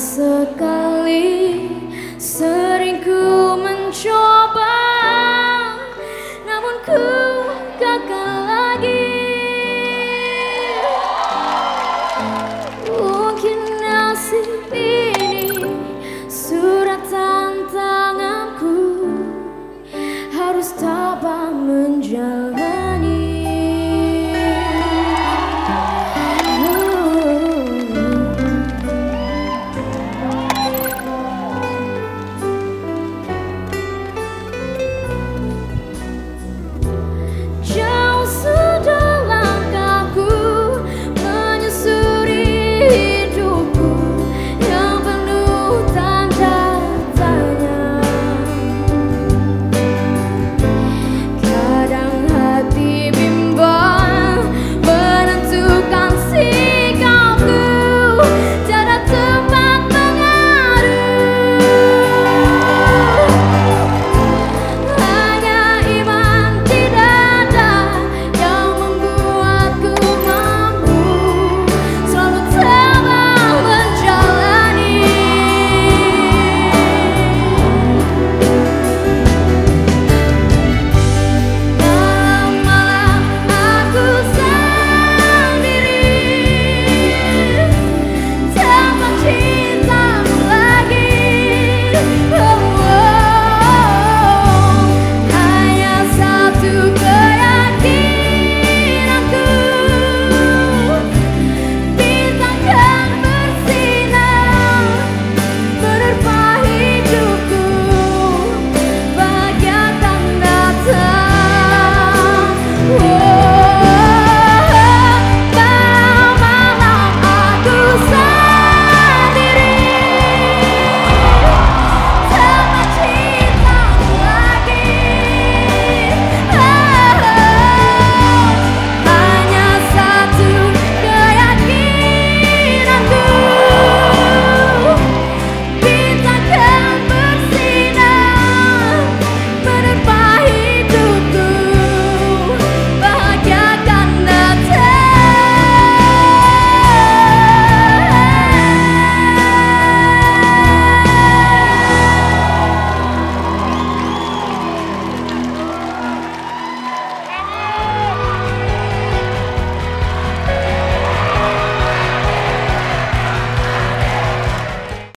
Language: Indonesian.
sekali sering ku mencoba namun ku gagal lagi. Mungkin nasib ini surat tantanganku harus tabah menjauh.